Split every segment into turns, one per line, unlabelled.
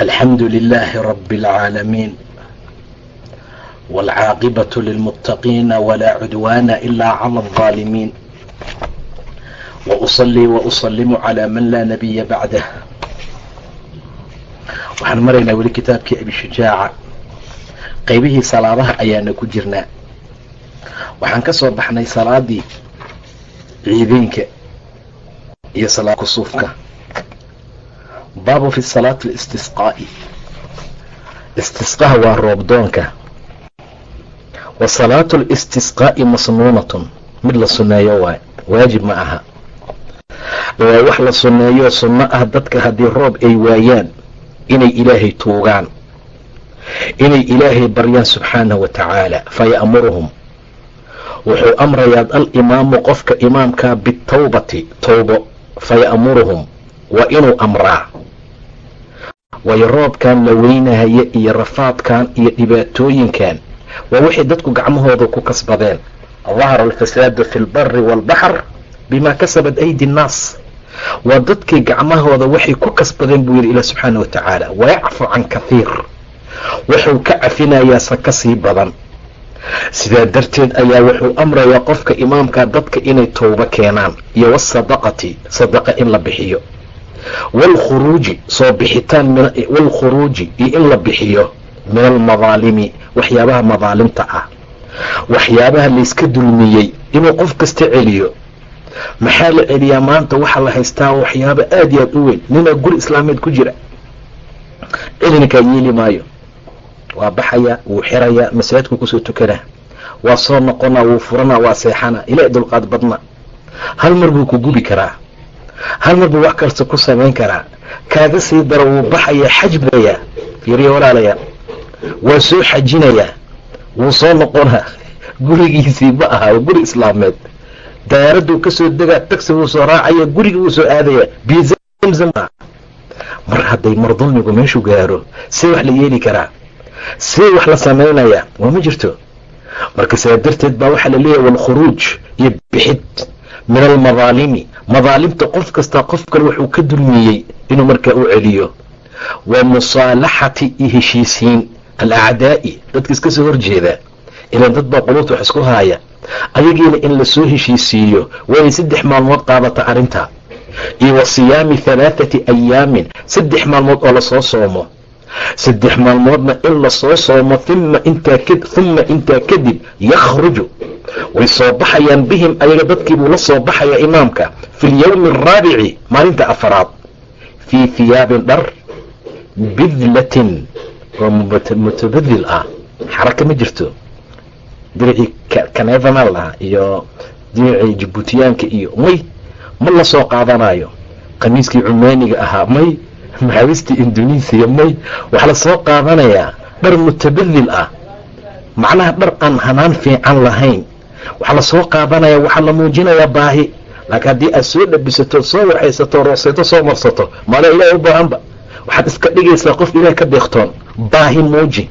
الحمد لله رب العالمين والعاقبة للمتقين ولا عدوان إلا على الظالمين وأصلي وأسلم على من لا نبي بعده waxaan maraynaa weli kitaabkii abishujaaca qaybihii salaadaha ayaana ku jirnaa waxaan ka soo baxnay salaadii ciideenka iyo salaad kusuufka baabu fi salaati listisqaa'i istisqaha waa roobdoonka wa salaatu listisqaa'i masnuunatun. Mid la sunneeyo waay waajib ma aha. Waa wax la sunneeyo sunno ah dadka haddii roob ay waayaan inay ilaahay tuugaan inay ilaahay baryaan subxaanahu wa tacaala faya'muruhum wuxuu amrayaa alimaamu qofka imaamkaa bitawbati towbo faya'muruhum waa inuu amraa waayo roobkan la weynahaya iyo rafaadkan iyo dhibaatooyinkan. Waa waxay dadku gacmahooda ku kasbadeen. Dahara alfasaadu fi lbari waalbaxr bimaa kasabat aydi nnaas. Waa dadkii gacmahooda waxay ku kasbadeen buu yidhi ilah subxaana wa tacaala. Wayacfu can kathiir. Wuxuu ka cafinayaa sa ka sii badan. Sidaa darteed ayaa wuxuu amrayaa qofka imaamka dadka inay towbo keenaan. Iyo wasadaqati sadaqa in la bixiyo waalkhuruuji soo bixitaan waalkhuruuji iyo in la bixiyo min almadaalimi waxyaabaha madaalimta ah. Waxyaabaha layska dulmiyey inuu qof kasta celiyo. Maxaa la celiyaa maanta waxaa la haystaa waxyaaba aada iyo aada u weyn. Ninaa guri islaameed ku jira. Celinkaa yeeli maayo. Waa baxaya wuu xirayaa masaajidku ku soo tukanaa waa soo noqonaa wuu furanaa waa seexana. Ilaa dulqaad badna. Hal mar buu ku gubi karaa hal mar buu wax kasta ku samayn karaa? Kaaga sii daro wuu baxayaa xaj bayaa fiiriya walaalayaa. Waa soo xajinayaa wuu soo noqonaa. Gurigiisii ma aha waa guri islaameed. Dayaaraduu ka soo degaa tagsi wuu soo raacaya gurigii wuu soo aadaya bizamzam mar hadday mar dulmigu meeshu gaaro see wax la yeeli karaa. See wax la samaynayaa waa ma jirto. Marka sidaa darteed baa waxaa la leeyahay walkhuruuj iyo bixid min almadaalimi madaalimta qof kastaa qof kale wuxuu ka dulmiyey inuu markaa u celiyo. Wa musaalaxati iyo heshiisiin alacdaa'i. Dadka iska soo horjeeda ilaan dad baa quluubta wax isku haaya ayagiina in la soo heshiisiiyo waay saddex maalmood qaadata arrinta. Iyo wa siyaami halaathati ayaamin saddex maalmood oo la soo soomo saddex maalmoodna in la soo soomo uma intaa kadib yakhruju. Way soo baxayaan bihim ayaga dadkiibuu la soo baxayaa imaamka. Fi lyowmi araabici maalinta afaraad. Fii hiyaabin dhar bidlatin. Oo mutabadil ah. Xaraka ma jirto. Diricii kaneevana lahaa iyo diricii jibuutiyaanka iyo may ma la soo qaadanayo. Khamiiskii cumaaniga ahaa may maxaabistii indonesiya may waxaa la soo qaadanayaa dhar mutabadil ah. Macnaha dhar aan hanaan fiican lahayn. Waxaa la soo qaadanaya waxaa la muujinayaa baahi. Laakiin haddii aad soo dhabisato soo waxaysato roosayto soo marsato maala ilaah u baahanba. Waxaad iska dhigaysaa qof ilaah ka deeqtoon baahi muuji.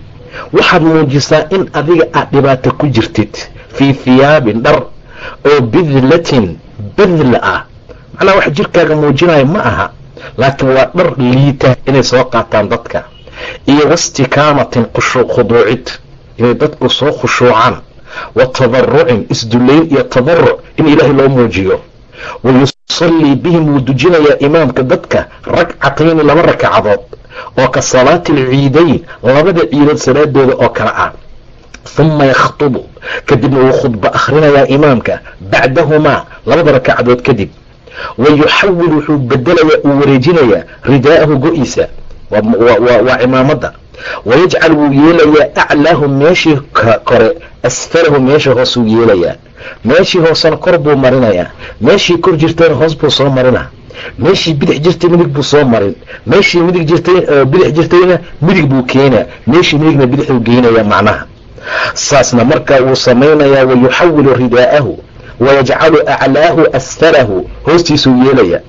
Waxaad muujisaa in adiga aad dhibaato ku jirtid. Fii hiyaabin dhar oo bidlatin badla ah. Macnaha wax jirkaaga muujinaya ma aha laakiin waa dhar liita inay soo qaataan dadka. Iyo wastikaamatin khuduucid. Inay dadku soo khushuucaan. Wa tadarucin isdullayn iyo tadaruc in ilaahay loo muujiyo. Wa yusallii bihim wuu dujinayaa imaamka dadka ragcatayni laba rakacadood oo ka salaati alciidayn labada ciidood salaadooda oo kale ah. Huma yakhtubu. Kadibna wuu khudba akhrinayaa imaamka. Bacdahumaa labada rakacadood kadib wa yuxawil wuxuu bedelayaa uu wareejinayaa ridaa'ahu go-iisa waa cimaamada. wayajcal wuu yeelayaa aclaahu meeshii kore asfalahu meesha hoosuu yeelayaa meeshii hoosena kor buu marinayaa meeshii kor jirtana hoos buu soo marinaa meeshii bidix jirtay midig buu soo marin. Meeshii midig jirtay bidix jirtayna midig buu keenaa meeshii midigna bidixuu geynaya macnaha. Saasna markaa wuu samaynayaa wayuxawilu ridaa'ahu wayajcalu aclaahu asfalahu hoostiisuu yeelaya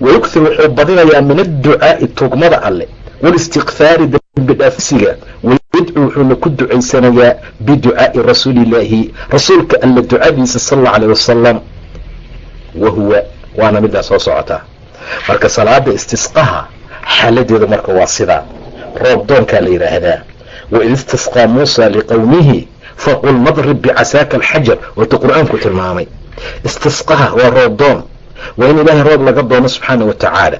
wayugthir wuxuu badinayaa min adducaa'i tugmada alle walistikfaari dembi dhaafisiga wayadcu wuxuuna ku ducaysanayaa biducaa'i rasuulillaahi rasuulka alle ducadiisa sal alla alayh wasalam wa huwa waana midaa soo socotaa marka salaada istisqaha xaaladeedu marka waa sidaa roob doonkaa la yidhaahdaa waid istisqaa muusa liqowmihi faqul nadrib bicasaaka alxajar watu qur'aanku tilmaamay istisqaha waa roob doon waa in ilaahay roob laga doono subxaana wa tacaala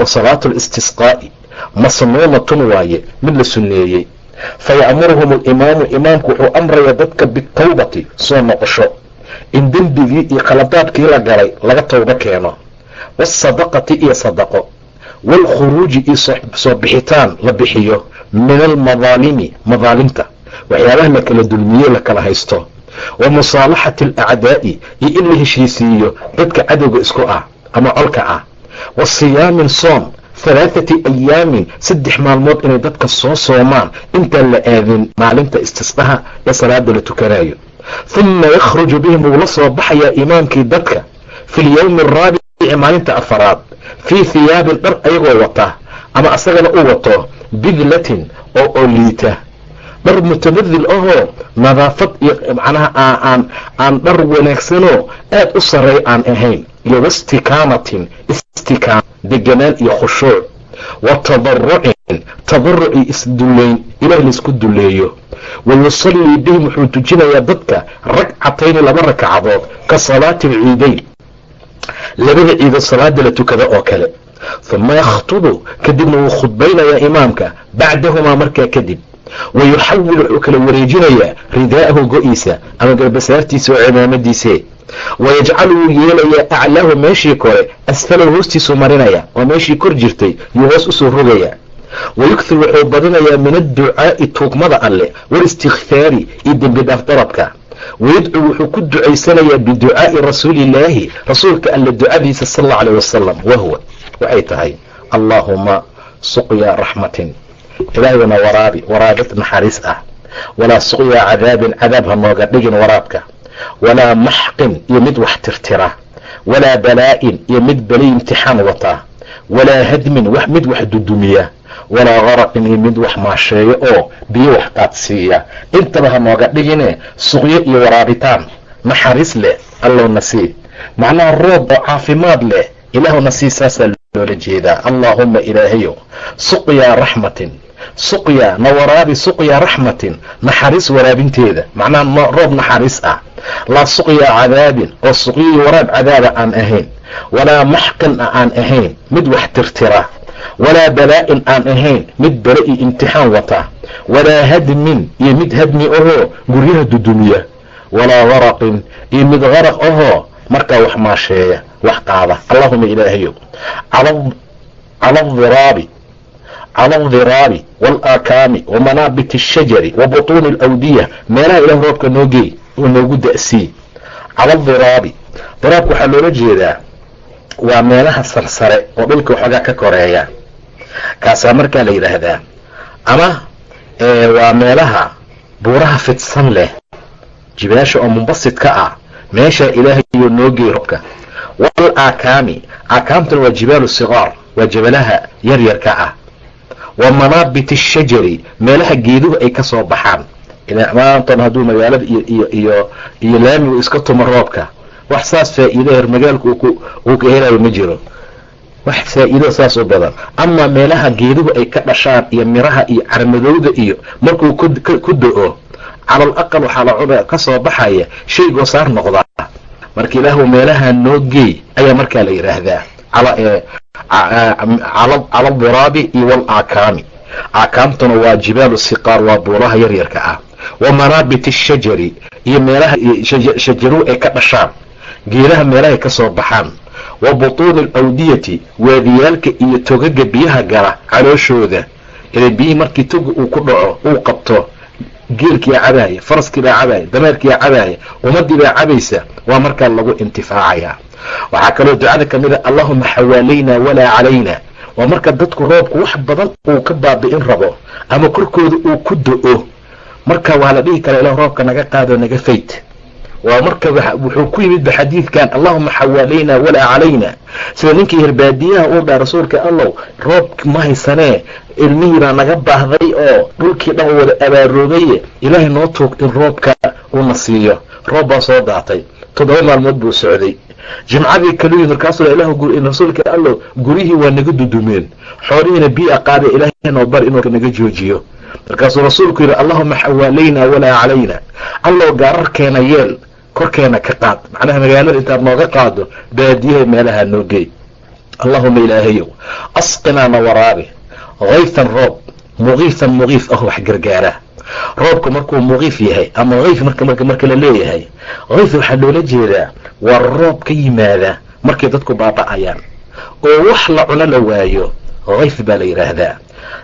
oo salaatu listisqaa'i masnuunatun waaye mid la sunneeyey faya'muruhum alimaamu imaamku wuxuu amraya dadka bitawbati soo noqosho in dembigii iyo khaladaadkii la galay laga towbo keeno waasadaqati iyo sadaqo waalkhuruuji iyo soo bixitaan la bixiyo min almadaalimi madaalimta waxyaabaha la kala dulmiye la haysto. Wa musaalaxati alacdaa'i iyo in la heshiisiiyo dadka cadowga isku ah ama colka ah. Wa siyaamin soom halaathati ayaamin saddex maalmood inay dadka soo soomaan intaan la aadin maalinta istisqaha ee salaada la tukanayo huma yakhruju bihim wuu la soo baxayaa imaamkii dadka. Fi lyowmi araabici maalinta afaraad. Fii hiyaabin dhar ayagoo wata ama asagana u wato bidlatin oo oo liita dhar mutamadil ahoo nadaafad iyo macnaha aan aan dhar wanaagsanoo aad u sarreey aan ahayn. Iyo wastikaamatin istikaam deganaan iyo khushuuc. Wa tadarucin tadaruc iyo isdullayn ilaah laysku dulleeyo. Wa yusallii bihim wuxuu tujinayaa dadka ragcatayni laba ragcadood ka salaati alciidayn labada ciidood salaada la tukada oo kale. Huma yakhtubu kadibna wuu khudbaynayaa imaamka bacdahumaa markaa kadib wa yuxawil wuxuu kala wareejinayaa ridaa'ahu go-iisa ama garbasaartiisa oo cimaamadiise wayajcalu wuu yeelayaa aclaahu meeshii kore asfalahu hoostiisuu marinaya oo meeshii kor jirtay yuu hoos u soo rogayaa wayugthir wuxuu badinayaa min adducaa'i tuugmada alleh walistikfaari iyo dembi dhaaf darabka wayadcu wuxuu ku ducaysanayaa biducaa'i rasuulillaahi rasuulka alle ducadiisa sal alla alayh wasalam wahuwa waxay tahay allaahuma suqyaa raxmatin ilaahayna waraabi waraabid naxariis ah. Walaa suqyaa cadaabin cadaab ha nooga dhigin waraabka. Walaa maxqin iyo mid wax tirtira. Walaa balaa'in iyo mid beli imtixaan wataa walaa hadmin mid wax dudumiya. Walaa qaraqin iyo mid wax maasheeyo oo biyo wax qaadsiiya. Intaba ha nooga dhigine suqyo iyo waraabitaan. Naxariis leh allowna sii. Macnaha roob oo caafimaad leh ilaahuna sii saasaa loola jeedaa. Allaahumma ilaahayo suqyaa raxmatin suqyaa na waraabi suqyaa raxmatin naxariis waraabinteeda. Macnaha roob naxariis ah. Laa suqyaa cadaabin oo suqyii waraab cadaaba aan ahayn. Walaa maxqin a aan ahayn mid wax tirtira. Walaa balaa'in aan ahayn mid bale iyo imtixaan wata. Walaa hadmin iyo mid hadmi ahoo guryaha dudumiya. Walaa qaraqin iyo mid qaraq ahoo markaa wax maasheeya wax qaada. Allahuma ilaahayo cala aldiraabi cala aldiraabi waalaakaami wa manaabit ashajari wa butuuni alawdiya. Meelaha ilah roobka noo geey oo noogu da'sii cala diraabka waxaa loola jeedaa waa meelaha sarsare oo dhulka waxoogaa ka koreeya. Kaasaa markaa la yidhaahdaa ama waa meelaha buuraha fidsan leh jibaasha oo mumbasidka ah meeshaa ilaahayo noo geey robka wal aakaami aakaamtuna waa jibaalu sigaar waa jabalaha yaryarka ah wa manaabit ashajari meelaha geeduhu ay ka soo baxaan. Maantan hadduu magaalada iyo iyo iyo laamigu iska tumo roobka wax saas faa'iido her magaalku uu ka helayo ma jiro. Wax faa'iido saas u badan. Amaa meelaha geeduhu ay ka dhashaan iyo miraha iyo carmadowda iyo markuu ku do-o calal aqal waxaa la ka soo baxaya shay goosaar noqdaa. Marka ilaahu meelaha noo geey ayaa markaa la yidhaahdaa cala aldiraabi iyo walaakaami aakaamtuna waa jibaalu siqaar waa buuraha yaryarka ah. Wa manaabit ashajari iyo meelaha shajaruhu ay ka dhashaan. Geedaha meelahay ka soo baxaan. Wa butuuni alawdiyati waadiyaalka iyo togaga biyaha gala calooshooda ila biyihii markii toga uu ku dhaco uu qabto geelkiibaa cabaaya faraskiibaa cabaaya dameerkiibaa cabaaya ummadii baa cabaysa waa markaa lagu intifaacayaa waxaa kaloo ducada ka a allahuma xawaalayna walaa calayna. Waa marka dadku roobku wax badan uu ka baabi'in rabo ama korkooda uu ku do-o. Marka waa la dhihi karaa ilah roobka naga qaado naga fayd waa marka wuxuu ku yimidba xadiidkan allahuma xawaalayna walaa calayna. Sida ninkii hirbaadiyaha uu dhaa rasuulka allow roob ma haysanee ilmihiibaa naga baahday oo dhulkii dhan wada abaaroobaye ilaahay noo tuug in roobka uuna siiyo. Roob baa soo daatay. Toddoba maalmood buu socday jimcadii kaluyi markaasuu rasuulka allow guryihii waa naga dudumeen. Xoolihiina biia qaada ilaahay noo bar inuu naga joojiyo. Markaasuu rasuulku yidhi allahuma xawaalayna walaa calayna. Allow gaararkeena yeel korkeena ka qaad. Macnaha magaalada intaad nooga qaado baadiyaha meelaha noo geey allahuma ilaahayow asqinaana waraabi hayfan roob mugiifan mugiif ah wax gargaara roobka markuu mugiif yahay ama hayf marka la leeyahay hayf waxaa loola jeedaa waa roob ka yimaada markay dadku baaba'ayaan. Oo wax la cuno la waayo hayf baa la yidhaahdaa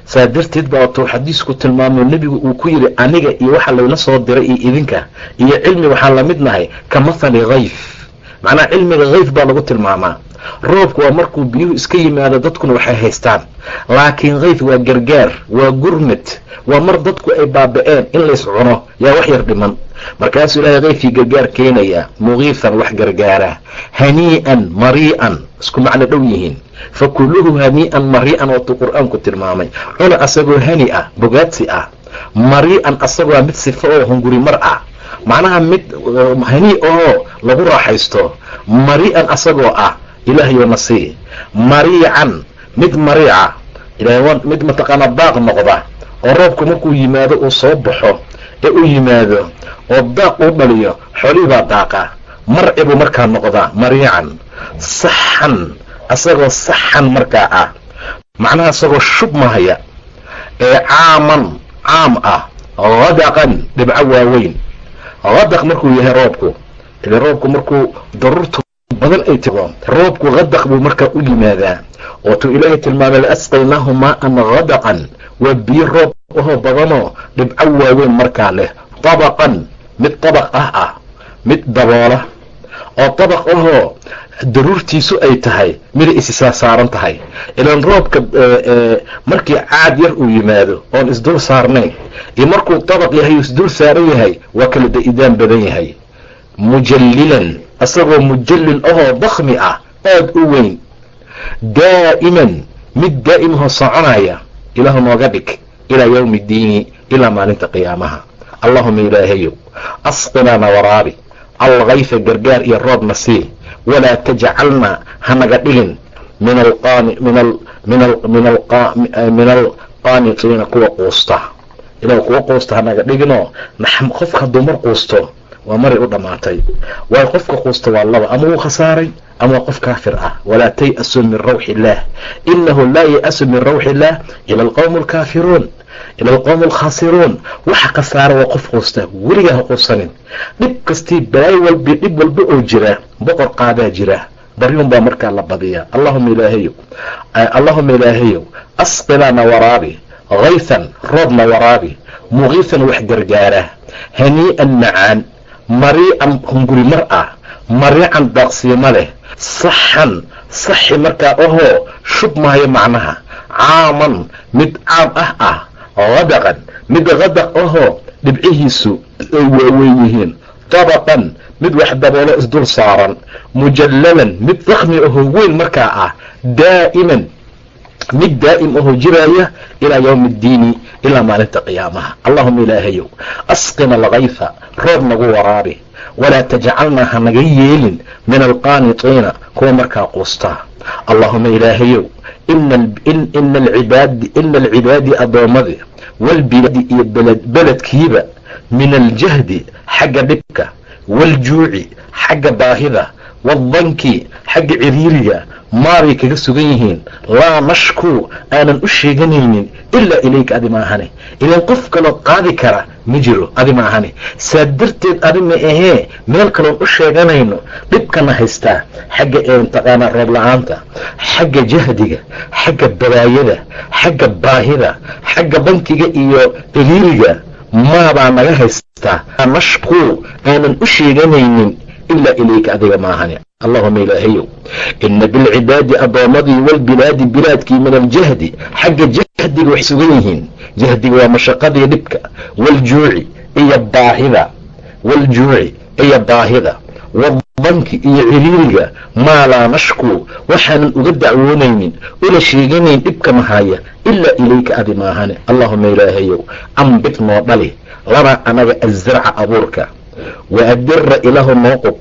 saa darteed baa tuu xadiisku tilmaamo nebigu uu ku yidhi aniga iyo waxa layla soo diray iyo idinka iyo cilmi waxaan la mid nahay ka mathali hayf macnaha cilmiga hayf baa lagu tilmaamaa roobku waa markuu biyuhu iska yimaado dadkuna waxay haystaan. Laakiin hayf waa gargaar waa gurmad waa mar dadku ay baaba'een in lays cuno yaa wax yar dhiman. Markaasuu ilaahay hayfkii gargaar keenayaa mugiifan wax gargaara hanii'an marii'an isku macno dhow yihiin. Fakuluhu hanii'an marii'an waatuu qur'aanku tilmaamay. Cuna asagoo hani ah bogaadsi ah. Marii'an asagoo mid sifo oo hunguri mar ah. Macnaha mid hani oo lagu raaxaysto marii'an asagoo ah ilaahayo na sii mariican mid mariica mid mataqaana daaq noqda. Oo roobku markuu yimaado uu soo baxo ee uu yimaado oo daaq uu dhaliyo xoolihii baa daaqa. Marci buu markaa noqdaa mariican saxan. Asagoo saxan markaa ah. Macnaha isagoo shubmahaya ee caaman caam ah. Hadaqan dhibco waaweyn. Hadaq markuu yahay roobku. Ile roobku markuu daruurtu badan ay tigo roobku hadaq buu markaa u yimaadaa. Ootuu ilaahay tilmaamay laasqaynaahu maaan hadaqan waa biyo roob ahoo badanoo dhibco waaweyn markaa leh. Dabaqan mid dabaq ah ah mid daboola. Oo dabaq ahoo daruurtiisu ay tahay miday isisaa saaran tahay. Ilaan roobka markii caad yar uu yimaado oon isdul saarnayn iyo markuu dabaq yahay uu isdul saaran yahay waa kala da'idaan badan yahay. Mujallilan isagoo mujallil ahoo dakhmi ah aada u weyn. Daa'iman mid daa'imahoo soconaya ilaahu nooga dhig ilaa yowmi ddiini ilaa maalinta qiyaamaha. Allahuma ilaahayow asqinaana waraabi alkayfa gargaar iyo roobna sii walaa tajcalna hanaga dhigin. Min alqaaniqiina kuwa quusta. Ila kuwa quusta hanaga dhiginoo qofka hadduu mar quusto waa maray u dhammaatay waayo qofka quusta waa laba. Ama wuu khasaaray ama waa qof kaafir ah. Walaa tay-asuu min rawxi illaah inahu laa ya-asu min rawxi illaah ila alqowm alkaafiruun ila alqowm alkhaasiruun waxa khasaara waa qof quusta. Weligaa ha quusanin. Dhib kastii balaayo walbi dhib walba oo jira boqor qaadaa jira. Baryun baa markaa la badiyaa. Allahuma ilaahayow allahuma ilaahayow asqilaana waraabi hayfan roobna waraabi mugiifan wax gargaara hanii'an macaan mariican hunguri mar ah mariican daaqsiimo leh. Saxan saxi markaa ahoo shub maayo macnaha. Caaman mid caam ah ah hadaqan mid hadaq ahoo dhibcihiisu ay waaweyn yihiin. Dabaqan mid wax daboolo isdul saaran. Mujallalan mid dakhmi ahoo weyn markaa ah. Daa'iman mid daa'im ahoo jiraaya ilaa yowmi ddiini ilaa maalinta qiyaamaha. Allahuma ilaahayow asqina alkayfa roob nagu waraabi. Walaa tajcalnaa hanaga yeelin min alqaanitiina kuwa markaa quustaa allahuma ilaahayow ina alcibaadi addoommadi walbilaadi iyo beledkiiba min aljahdi xagga dhibka waaljuuci xagga baahida waadanki xagga ciriiriga maabay kaga sugan yihiin laa nashkuu aanan u sheeganaynin ilaa ilayka adi maahane ilaan qof kaloo qaadi kara ma jiro adi maahane saa darteed adi ma ahee meel kaloon u sheeganayno dhibkana haystaa xagga eentaqaanaa roob la'aanta xagga jahdiga xagga balaayada xagga baahida xagga bankiga iyo ciriiriga maabaa naga haystaa nashkuu aanan u sheeganaynin ilaa ilayka adiga maahani allahuma ilaahayow ina bilcibaadi addoommadii walbilaadi bilaadkii min aljahdi xagga jahdiga waxay sugan yihiin jahdiga waa mashaqadii dhibka waljuuci iyo baahida waljuuci iyo baahida wadanki iyo ciriiriga maa laa nashku waxaanan uga dacwoonaynin ula sheeganayn dhibka mahaya ilaa ilayka adi maahane allahuma ilaahayow ambit noo dhali lanaa anaga azarca abuurka wa adira ilaahu noo qub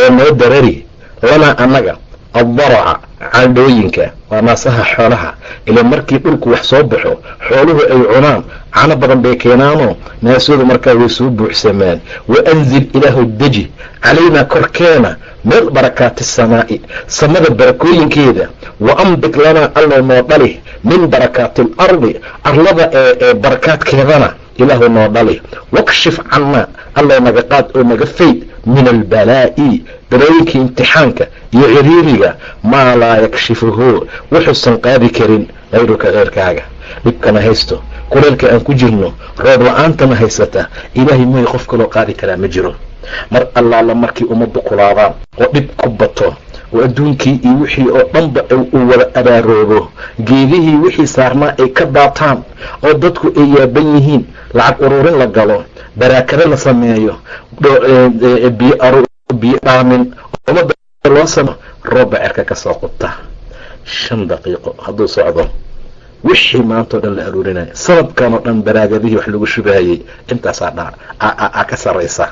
oo noo darari lanaa annaga addaraca caadhooyinka waa naasaha xoolaha ilaa markii dhulku wax soo baxo xooluhu ay cunaan cano badan bay keenaanoo naasoodu markaa way soo buuxsamaan wa anzil ilaahu deji calaynaa korkeena meel barakaati samaa'i samada barakooyinkeeda wa ambit lanaa allow noo dhali min barakaati alardi arlada ee barakaadkeedana ilaahu noo dhali wakshif cannaa allow naga qaad oo naga fayd min albalaa'i balooyinkii imtixaanka iyo ciriiriga maa laa yakshifuhu wuxuusan qaadi karin hayruka keyrkaaga dhibkana haysto kuleelka aan ku jirno roob la'aantana haysata ilaahay mooy qof kaloo qaadi karaa ma jiro. Mar allaala markii ummaddu kulaadaan oo dhib ku bato adduunkii iyo wixii oo dhanba uu wada abaaroobo. Geedihii wixii saarnaa ay ka daataan oo dadku ay yaaban yihiin. Lacag ururin la galo baraakado la sameeyo biyo dhaamin ummadda loo samo roobba cerka ka soo qubta. Shan daqiiqo hadduu socdo wixii maanta o dhan la aruurinaya sanadkan oo dhan baraagadihii wax lagu shubaayey intaasaa dha ka saraysa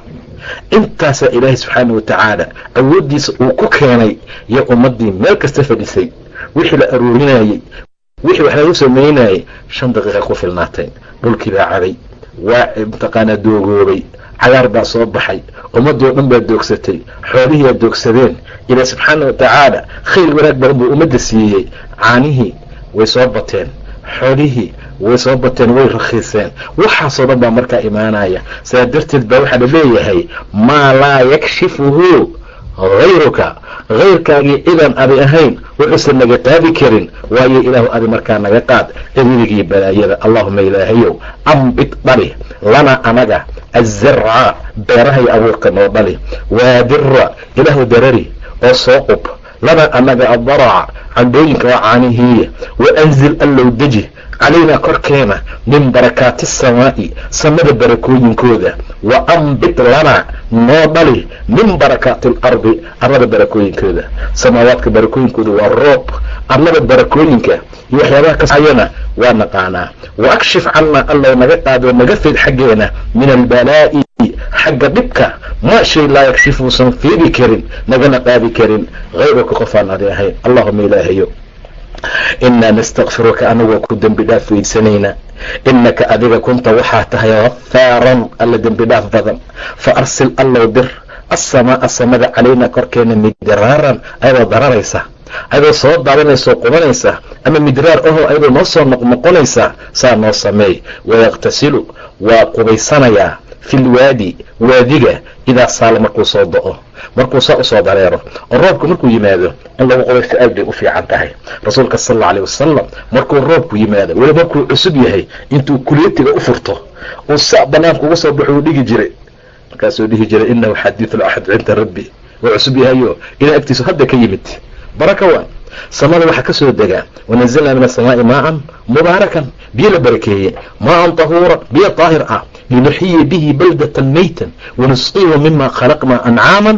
intaasaa ilaahay subxaana watacaala awooddiisa uu ku keenay iyo ummaddii meel kasta fadhisay. Wixii la aruurinayey wixii wax lagu sameynayay shan daqiiqa ku filnaatay. Dhulkii baa caday waa mataqaanaa doogoobay cagaar baa soo baxay ummaddii oo dhan baa doogsatay xoolihii aa doogsadeen. Ilaah subxaana watacaala khayr wanaag badan buu ummadda siiyey caanihii way soo bateen xoolihii way soo bateen way rakhiiseen. Waxaasoo dhan baa markaa imaanaya. Sidaa darteed baa waxaa la leeyahay maa laa yakshifuhu hayruka hayrkaagii cidaan adi ahayn wuxuusan naga qaadi karin waayo ilaahu adi markaa naga qaad ciriirigii balaayada. Allahuma ilaahayow ambit dhali lana anaga azarca beerahay abuurka noo dhali. Waadira ilaahu darari oo soo qub lana anaga addaraca candhooyinka waa caanihiiya wa anzil allow deji calaynaa korkeena min barakaati asamaa'i samada barakooyinkooda. Wa ambit lanaa noo dhali min barakaati alardi arlada barakooyinkooda. Samaawaadka barakooyinkooda waa roob arlada barakooyinka iyo waxyaabaha kasayana waa naqaanaa. Wa akshif cannaa allow naga qaadoo naga fayd xaggeena min albalaa'i xagga dhibka maa shay laa yakshifuusan karin nagana qaadi karin hayruka qofaan adi ahayn allahuma ilaahayo. Inaa nastakfiruka anagoo ku dembi dhaaf weysanaynaa. Inaka adiga kunta waxaa tahay hafaaran alla dembi dhaaf badan. Fa arsil allow dir asamaaa samada calaynaa korkeena midraaran ayadoo dararaysa ayadoo soo daadanaysaoo qubanaysa ama midraar ahoo ayadoo noo soo noqnoqonaysa saa noo sameey. Wayaktasilu waa qubaysanayaa fi lwaadi waadiga idaa saala markuu soo do-o markuu saa u soo dareero oo roobku markuu yimaado in lagu qubaysto aad bay u fiican tahay rasuulka sal alla alay wasalam markuu roobku yimaado weli markuu cusub yahay intuu kuleetiga u furto uu saa banaanka uga soo baxo uu dhigi jiray markaasuu dhihi jiray inahu xadiidu laxad cinda rabbi waa cusub yahayo ilaa agtiisu hadda ka yimid baraka waan samada waxaa ka soo degaa wanazalnaa min asamaai maaan mubaarakan biyo la barakeeye maaan tahuuran biyo daahir ah linuxiya bihi baldatan maytan wanusqiihu mima khalaqnaa ancaaman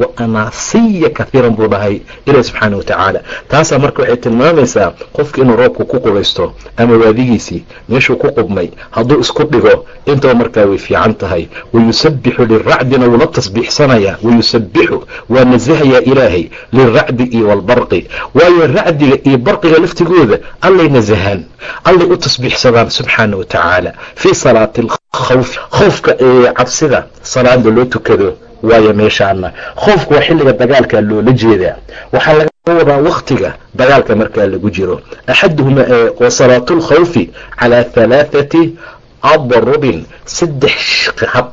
wa anaasiya kahiiran buu dhahay ilahi subxaana watacaala taasaa marka waxay tilmaamaysaa qofka inuu roobku ku qubaysto ama waadigiisii meeshuu ku qubmay hadduu isku dhigo intaba markaa way fiican tahay. wayusabixu liracdina wuu la tasbiixsanayaa wayusabixu waa nasahayaa ilaahay liracdi iyo walbarqi waayo racdiga iyo barqiga laftigooda allay nasahaan allay u tasbiixsadaan subxaana watacaala fii salaati alkhawfi ee cabsida salaada loo tukado waayo meeshaana khoofku waa xilliga dagaalka loola jeedaa. Waxaa laga wadaa waktiga dagaalka markaa lagu jiro. Axaduhuma wa salaatu lkhawfi calaa halaathati adrubin saddex hab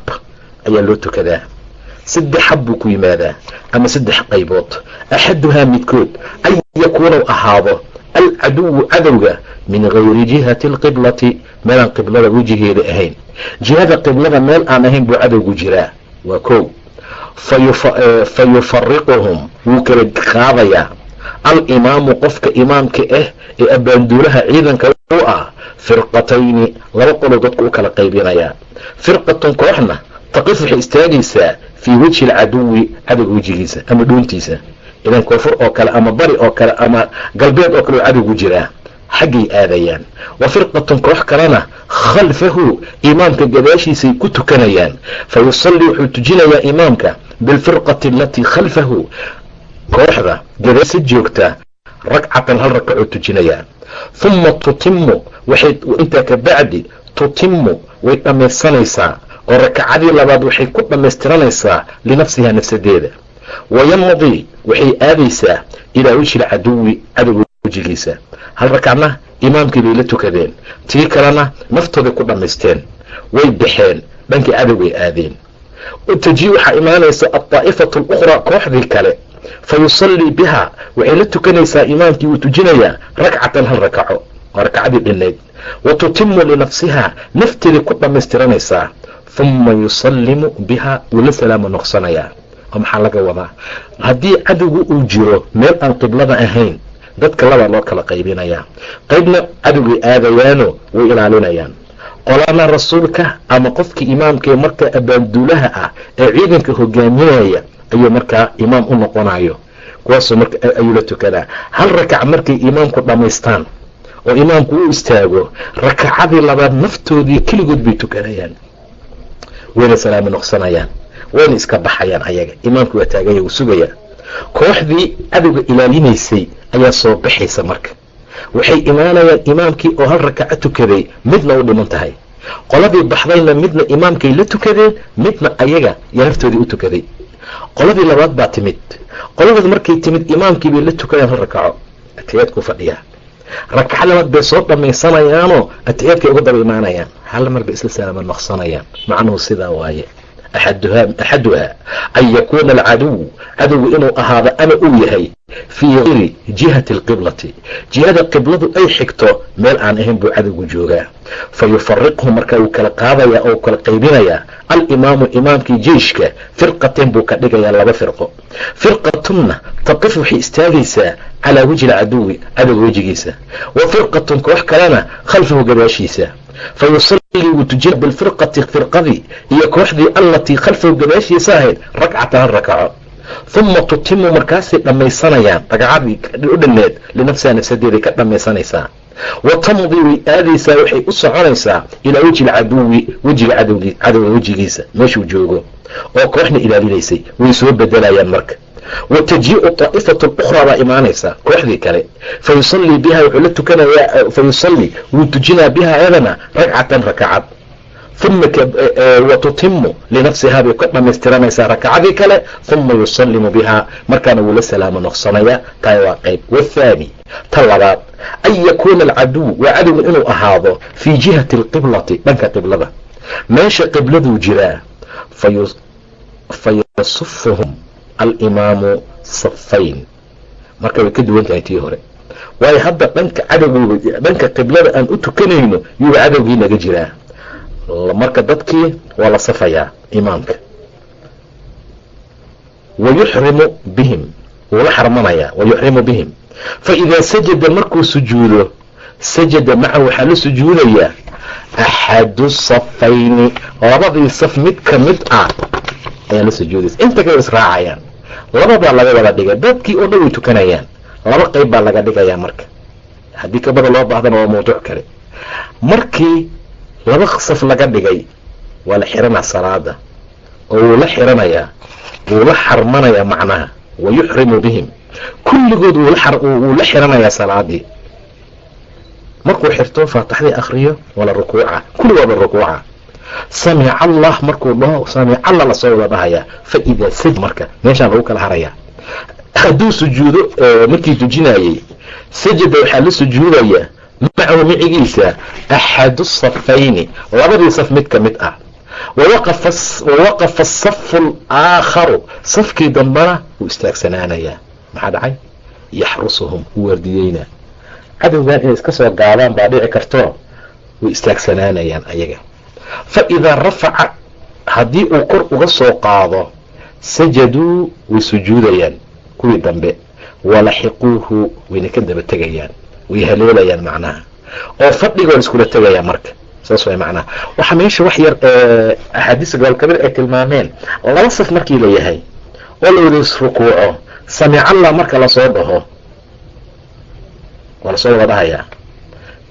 ayaa loo tukadaa. Saddex hab buu ku yimaadaa ama saddex qaybood. Axaduhaa midkood an yakuuna ahaado alcaduwu cadowga min gayri jihati alqiblati meelaan qiblada wejigeeda ahayn. Jihada qiblada meel aan ahayn buu cadowgu jiraa. Waa kow fa yufariquhum wuu kala qaadayaa al-imaamu qofka imaamka ah ee abbaanduulaha ciidanka u ah firqatayni laba qoloo dadku u kala qaybinayaa firqatun kooxna taqif waxay istaagaysaa fii wejhi alcaduwi cadowga wejigiisa ama dhuuntiisa idan koonfur oo kale ama bari oo kale ama galbeed oo kale oo cadowgu jiraa xaggay aadayaan. Wa firqatun koox kalena khalfahu imaamka gadaashiisay ku tukanayaan. Fa yusallii wuxuu tujinayaa imaamka bilfirqati alatii khalfahu. Kooxda gadaasa joogta ragcatan hal rakacoo tujinayaa huma tutimu waxay intaa ka bacdi tutimu way dhammaysanaysaa oo rakacadii labaad waxay ku dhammaystiranaysaa linafsihaa nafsadeeda. Wayamdii waxay aadaysaa ilaa wejhi lcaduwi cadowga wejigiisa hal rakacna imaamkii bay la tukadeen. Tii kalena naftooday ku dhammaysteen. Way baxeen. Dhankii cadowgay aadeen. Taji waxaa imaanaysa aldaa'ifatu alukhraa kooxdii kale. Fa yusallii biha. Waxay la tukanaysaa imaamkii wuu tujinayaa rakcatan hal rakaco. Waa rakacadii dhinnayd wa tutimu linafsihaa nafteeday ku dhammaystiranaysaa. Huma yusallimu biha. Wuu la salaamo noqsanayaa. Oo maxaa laga wadaa? Haddii cadowgu uu jiro meel aan qiblada ahayn dadka labaa loo kala qaybinayaa qaybna cadowgay aadayaano way ilaalinayaan qolana rasuulka ama qofkii imaamkaee markaa abbaanduulaha ah ee ciidanka hogaaminaya ayuu markaa imaam u noqonayo kuwaasoo marka ayuu la tukadaa. Hal rakac markay imaamku dhammaystaan oo imaamku u istaago rakacadii labaad naftoodii keligood bay tukanayaan. Wayna salaamo noqsanayaan. Wayna iska baxayaan ayaga. Imaamku waa taaganya wuu sugayaa kooxdii cadowga ilaalinaysay ayaa soo baxaysa marka. Waxay imaanayaan imaamkii oo hal rakaco tukaday midna u dhiman tahay. Qoladii baxdayna midna imaamkay la tukadeen midna ayaga yaa naftoodii u tukaday. Qoladii labaad baa timid. Qoladood markay timid imaamkii bay la tukadeen hal rakaco. Atiyaadkuu fadhiyaa. Rakaco labaad bay soo dhammaysanayaanoo atiyaadkay uga daba imaanayaan. Hal mar bay isla salaama noqsanayaan macnuhu sidaa waaye. Axaduhaa an yakuuna alcaduw cadowgu inuu ahaado ama uu yahay fii gayri jihati alqiblati. Jihada qibladu ay xigto meel aan ahayn buu cadowgu joogaa. Fa yufariqhu markaa wuu kala qaadayaa oo kala qaybinayaa alimaamu imaamkii jeyshka firqateen buu ka dhigayaa laba firqo. Firqatunna taqif waxay istaagaysaa calaa wejhi alcaduwi cadowga wejigiisa. Wa firqatun koox kalena khalfahu gadaashiisa. Fa yusallii wuu tujina bilfirqati firqadii iyo kooxdii allatii khalfahu gadaashiisa ahayd rakcatan hal rakaco huma tutimu markaasay dhammaysanayaan ragcadii u dhanneed linafsiha nafsadeeday ka dhammaysanaysaa wa tamdii way aadaysaa waxay u soconaysaa ilaa wejhi alcaduwi wejiga cadowga wejigiisa meeshuu joogo oo kooxna ilaalinaysay way soo bedelayaan marka. Wa tajiiu daa'ifatu lukhraa baa imaanaysa kooxdii kale. Fa yusallii biha wuxuu la tukanayaa fa yusallii wuu tujinaa biha ayadana ragcatan rakacad uma wa tutimu linafsihaa bay ka dhammaystiranaysaa rakacadii kale uma yusallimu bihaa markaana wuu la salaamo noqsanayaa taa waa qayb wathaani ta labaad an yakuuna alcaduw waa cadowga inuu ahaado fii jihati alqiblati dhanka qiblada meesha qibladuu jiraa fa yasufuhum alimaamu safayn marka way ka duwan tahay tii hore waayo hadda dhanka cadowga dhanka qiblada aan u tukanayno yuuba cadowgii naga jiraa marka dadkii waa la safayaa imaamka wayuxrimu bihim wuu la xarmanayaa wayuxrimu bihim. Fa idaa sajada markuu sujuudo sajada maca waxaa la sujuudayaa axadu safayni labadii saf mid ka mid ah ayaa la sujuudaysa. Inta kale israacayaan lababaa laga wada dhigay. Dadkii oo dhan way tukanayaan. Laba qayb baa laga dhigayaa marka. Haddii kabada loo baahdana waa mawduuc kale. Markii laba saf laga dhigay waa la xiranaa salaada oo wuu la xiranayaa wuu la xarmanayaa macnaha wa yuxrimu bihim. Kulligood wuu la xiranayaa salaadii. Markuu xirto faatixdii akriyo waa la rukuuca. Kulligooda rukuuca. Samica allah markuu dhaho samica alla la soo wada dhahayaa fa idaa saj marka meeshaan lagu kala harayaa hadduu sujuudo markii tujinayey sajada waxaa la sujuudayaa macahu micigiisa axadu safayni labadii saf mid ka mid ah wawaqafa asafu alaakharu safkii dambana wuu istaagsanaanayaa maxaa dhacay yaxrusuhum wuu waardiyeynaa cadowgan inay iska soo gaadaan baa dhici karto way istaagsanaanayaan ayaga fa idaa rafaca haddii uu kor uga soo qaado sajaduu way sujuudayaan kuwii dambe walaxiquuhu wayna ka daba tegayaan way haleelayaan macnaha. Oo fadhigoon iskula tegayaan marka saas way macnaha. Waxaa meesha wax yar axaadiista gobolkamid ay tilmaameen laba saf markii la yahay oo la wada isrukuuco samicallah marka la soo dhaho waa la soo wada dhahayaa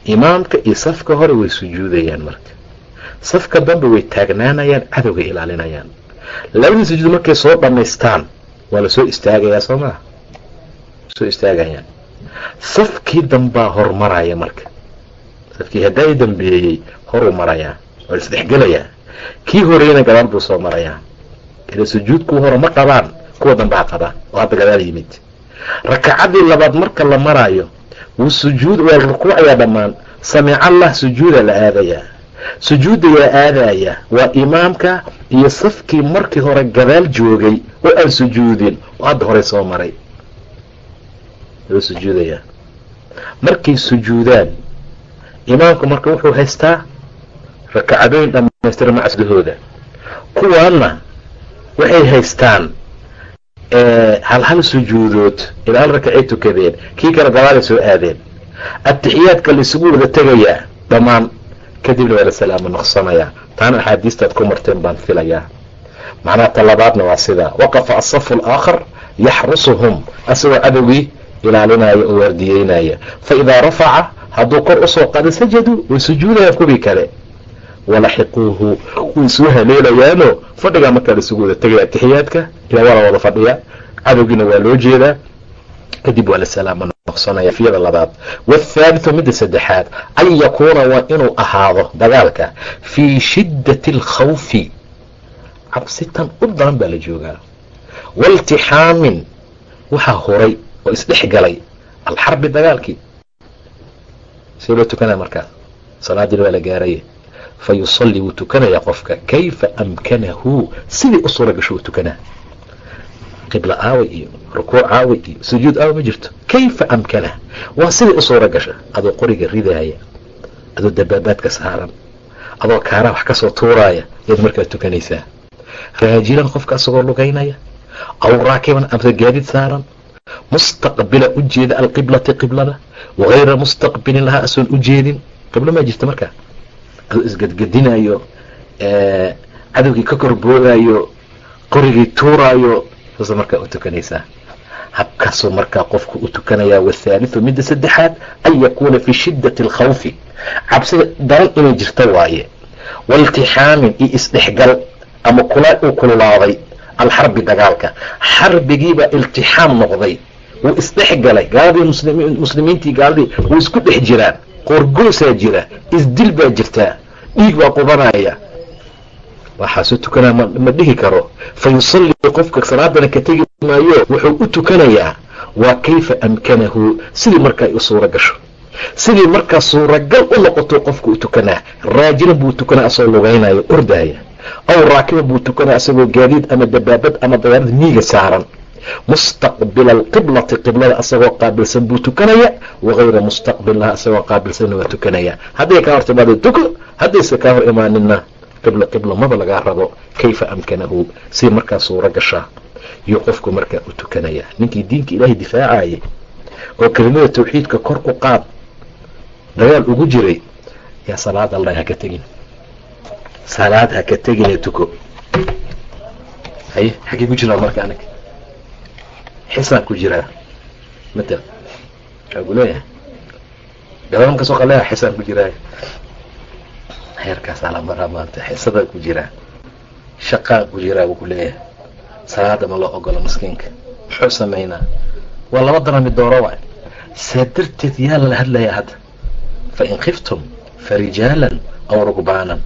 imaamka iyo safka hore way sujuudayaan marka. Safka dambe way taagnaanayaan cadowga ilaalinayaan. Labadii sujuud markay soo dhammaystaan waa la soo istaagayaa soo maa soo istaagayaan safkii dambaa hormaraya marka. Safkii haddaa dambeeyey horuu marayaa waa isdhexgelayaa kii horeyna gadaal buu soo marayaa ila sujuudkuu hore ma qabaan kuwa dambaa qaba oo hadda gadaal yimid. Rakacadii labaad marka la maraayo wuu sujuud waa rukuucayaa dhammaan. Samicallah sujuuda la aadayaa sujuudda yaa aadaya waa imaamka iyo safkii markii hore gadaal joogay oo aan sujuudin oo hadda horey soo maray loo sujuudayaa markay sujuudaan imaamka marka wuxuu haystaa rakacadooyin dhammaystira macasdahooda kuwaanna waxay haystaan hal hal sujuudood ilaa hal rakacay tukadeen kii kale gadaalay soo aadeen. Atixiyaadka laisugu wada tegayaa dhammaan kadibna waa la salaamo noqsanayaa taana axaadiistaad ku marteen baan filayaa. Macnaha talabaadna waa sidaa waqafa asafu alaakhar yaxrusuhum asagoo cadowgii ilaalinaya oo waardiyeynaya fa idaa rafaca hadduu kor u soo qaada sajaduu way sujuudayaan kuwii kale. Walaxiquuhu way soo haleelayaanoo fadhigaa markaa laisugu wada tegaya atixiyaadka ilaa waa la wada fadhiyaa. Cadowgiina waa loo jeedaa. Kadib waa la salaamo noqsanaya fiyada labaad. Waathaalithu midda saddexaad an yakuuna waa inuu ahaado dagaalka fii shiddati alkhawfi. Cabsitan u daran baa la joogaa. Waaltixaamin waxaa horay oo isdhex galay alxarbi dagaalkii. See loo tukanaya markaas salaadiina waa la gaaraya fa wuu tukanayaa qofka. Kayfa amkanahu? Sidii u suura gasho uu tukanaa. Qibla aaway iyo rukuuc aaway iyo sujuud aaway ma jirto. Kayfa amkanah waa sidii u suura adoo qoriga ridaaya. Adoo dabaabaadka saaran. Adoo kaaraha wax ka soo tuuraaya. Ayaad markaa tukanaysaa. Raajilan qofka asagoo lugaynaya. Aw raakiban amse gaadid saaran mustaqbila u jeeda alqiblati qiblada wagayra mustaqbilin lahaa asoon u jeedin qiblo maa jirta markaa adoo isgadgadinayo cadowgii ka korboodayo qorigii tuuraayo saasa markaa u tukanaysaa habkaasuu markaa qofku u tukanayaa wathaalithu midda saddexaad an yakuuna fii shiddati alkhawfi cabsida daran inay jirta waaye waaltixaamin iyo isdhexgal ama kulaa uu kululaaday alxarbi dagaalka xarbigiibaa iltixaam noqday wuu isdhexgalay gaaladii muslimiintii gaaladii way isku dhex jiraan qoorgoosaa jira isdil baa jirtaa dhiig baa qubanaya waxaasuu tukanaa ma dhihi karo fa yusallii qofka salaadana ka tegi maayo wuxuu u tukanayaa waa kayfa amkanahu sidii markaa u suura gasho sidii markaa suuragal u noqoto qofku u tukanaa raajilan buu tukanaa asagoo lugaynayo ordaaya aw raakiban buu tukanaa asagoo gaadiid ama dabaabad ama dayaarad miiga saaran mustaqbila alqiblati qiblada asagoo qaabilsan buu tukanaya wagayra mustaqbilaha asagoo qaabilsanna waa tukanaya hadday kaa hor timaado tuko haddayse kaa hor imaanina qiblo qiblo maba lagaa rabo kayfa amkanahu si markaa suuro gashaa iyo qofku markaa u tukanaya ninkii diinka ilaahay difaacayay oo kelimada tawxiidka kor u qaad dagaal ugu jiray yaa salaad allah haka tegin salaad haka tegine tuko. Haye xaggee ku jiraa marka aniga xisaan ku jiraa. Matal waxaa ku leeyahay. Gadaban ka soo qaleeya xisaan ku jiraa. Heerkaasaa la maraa maanta xisadaan ku jiraa. Shaqaan ku jiraa buu ku leeyahay. Salaada ma loo ogola maskiinka muxuu samaynaa. Waa laba dana mid dooro waay. Saa darteed yaa lala hadlayaa hadda. Fa in khiftum fa aw rugbaanan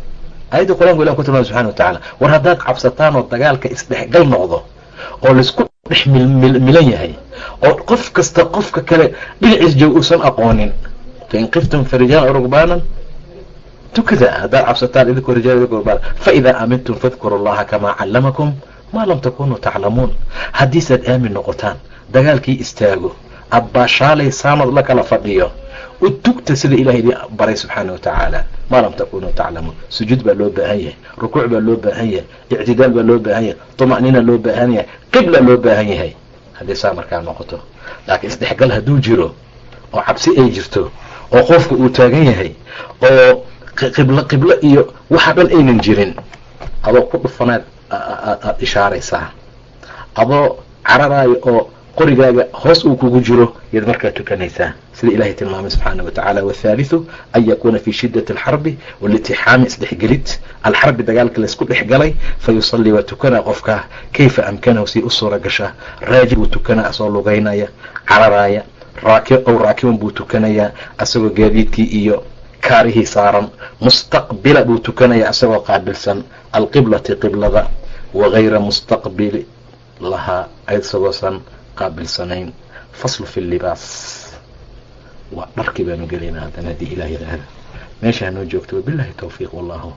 aayadda qur'aanku ilah ku tilmaamay subxana wa tacaala war haddaad cabsataan oo dagaalka isdhexgal noqdo oo la isku dhex milan yahay oo qof kasta qofka kale dhinaciis joog uusan aqoonin fa in khiftum fa rijaalan aw rugbaanan tukada. Haddaad cabsataan idinkoo rijaal idinkoo rugbaan fa idaa aamintum fadkuru allaha kamaa callamakum maa lam takunuu taclamuun haddiisaad aamin noqotaan dagaalkii istaago aad baashaalaysaanood la kala fadhiyo u tugta sida ilahay idin baray subxaana wa tacaala. Maa lam takunuu taclamuun. Sujuud baa loo baahan yahay rukuuc baa loo baahan yahay ictidaal baa loo baahan yahay tuma'niina loo baahan yahay qibla loo baahan yahay. Haddii saa markaa noqoto laakiin isdhexgal hadduu jiro oo cabsi ay jirto oo qofka uu taagan yahay oo qiblo qiblo iyo waxa dhan aynan jirin adoo ku dhufanaad aada ishaaraysaa adoo cararaayo oo qorigaaga hoos uu kugu jiro yaad markaa tukanaysaa sida ilahay tilmaamay subxaana wa tacala wathaalithu an yakuuna fi shiddati alxarbi walitixaami isdhexgelid alxarbi dagaalka laysku dhexgalay fa yusallii waa tukanaa qofka kayfa amkanahu si u suura gasha raajib buu tukanaa asoo lugaynaya cararaaya aw raakibun buu tukanayaa asagoo gaadiidkii iyo kaarihii saaran. Mustaqbila buu tukanayaa asagoo qaabilsan alqiblati qiblada wagayra mustaqbili lahaa isagoosan qaabilsanayn faslu fi libaas waa dharkii baanu gelaynaa haddana haddii ilah yidhaahda meesha hanoo joogto wabilahi towfiiq wallahu